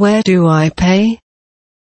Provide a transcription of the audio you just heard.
Where do I pay?